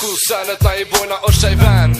Kull sena tajbuna u xejven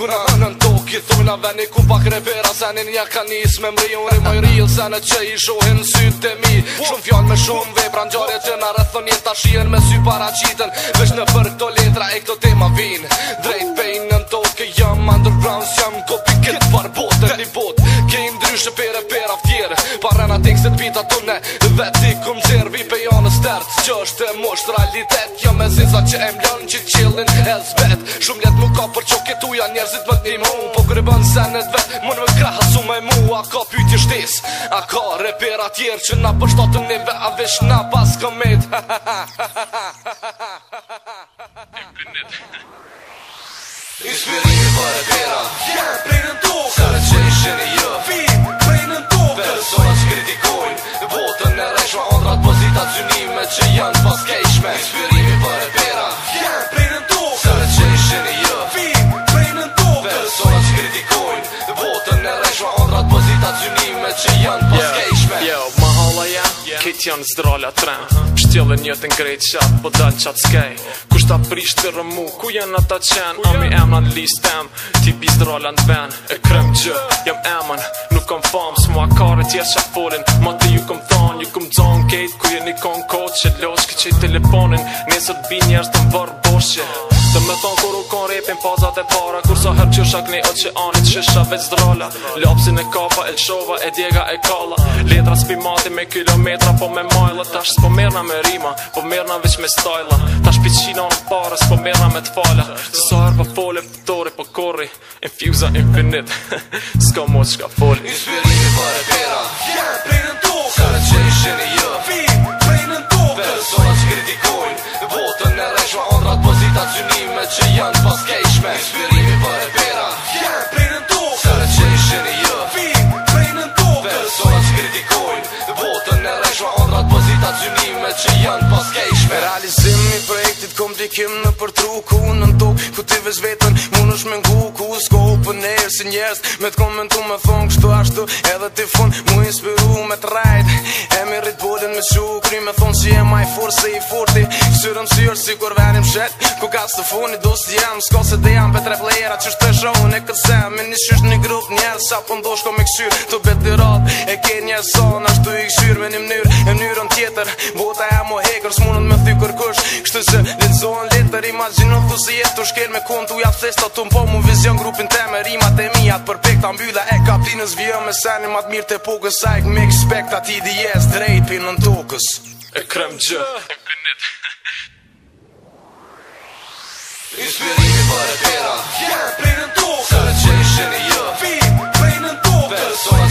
Kuna në në në tokë i thujna ku pak në pera Se një një ka me mri më i sa rilë Se në që i shohin në sytë të mi Shumë fjallë me shumë vej ngjore në na të në rëthën Jënë me sy para qitën Vesh në për këto letra e këto tema vinë Drejt pejnë në në tokë i jam underground jam kopi këtë par bot Një botë kejnë dryshë për e për aftjerë Parë në tekstet pita të ne Dhe ti këmë gjerë vi pe janë stertë Që Sa që e mlonë që qëllin e zbet Shumë jetë më ka për që këtu janë njerëzit më të një Po grëbën se në të vetë më në vetë krahë su me mu A ka pyti shtis, a ka repera tjerë që na përshtatë një vetë A vishë na pas këmet ha ha ha ha ha ha Kët janë zdrala tre Shtjelë një të ngrejt qatë Po dalë qatë skaj Kusht ta prisht të rëmu Ku janë ata qenë Ami mi ema në Ti bi zdrala në ven E krem gjë Jem emën Nuk kom famë Së mua kare tjes që aforin Ma të ju kom thonë Ju kom zonë kejt Ku jeni kon koqë Që loqë këtë që i telefonin Nesër bi njerës të më vërë boshë Se me thonë kur u kon repin pazat e para Kur sa herë që shakni o që anit shisha vec drolla Lopsin e kafa, e lëshova, e djega e kalla Letra s'pi mati me kilometra po me majla Tash s'po mirna me rima, po mirna veç me stajla Tash pi qina në para, s'po mirna me t'fala Se sa herë po fole pëtore po kori Infusa infinit, s'ko mos shka foli Inspirimi për e pera, jenë prej në tokë Sërë që i shenë jë, vi prej në tokë Personat që kritikoj shkritikojnë Botën në reshma ondrat pozitat synime që janë paskejsh Me realizimi projektit komplikim në përtru ku në në tuk Ku ti vesh vetën mund është me ngu ku s'ko për si njerës Me t'komentu me thonë kështu ashtu edhe t'i fun Mu inspiru me t'rajt E mi rritë bodin me shukri me thonë që si e maj forë se i fun Syrëm syrë si kur venim shet Ku ka së të funi do së jem Sko se dhe jam petre plejera që shtë të shohu në sem, po Me një shysh një grup njerë Sa pëndo shko me këshyr Të beti rat e ke një son Ashtë të i këshyr me një mënyr E mënyrën tjetër Bota e mo hekër Së me thy kërkush Kështë se lidzohen letër Imagino të si jetë të shkel me kontu, Të ujatë flesta të mpo Mu vizion grupin rimat e mi Atë e kaplinës Me mirë të Drejt tokës E krem gjë So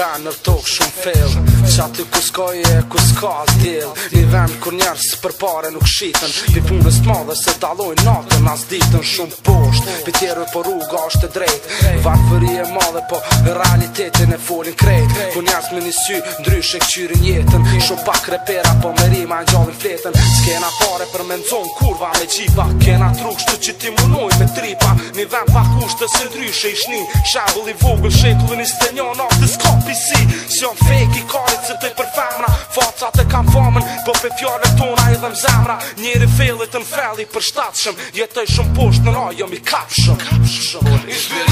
ka në tokë shumë fill Që aty ku s'koj e ku s'ka as Një vend kur njerës përpare nuk shiten Pi punës t'ma dhe se daloj natën as ditën shumë posht Pi tjerëve po rruga është drejt Varë e madhe po realitetin e folin krejt Po njerës me një sy ndrysh e këqyrin jetën Shumë pak repera po me rima në gjallin fletën S'kena pare për menzon kurva me qipa Kena truk shtu që ti munoj me tripa Një vend pak ushtë dhe se ndrysh ishni Shambulli vogël shetullin i stenjon Në skopi Si on fake i karit se pëj për femra Facat e kam famën, po pe fjale tona i dhem më zemra Njeri fillit në felli për shtatëshëm Jetoj shumë pusht në rajo mi kapshëm Kapshëm, kapshëm,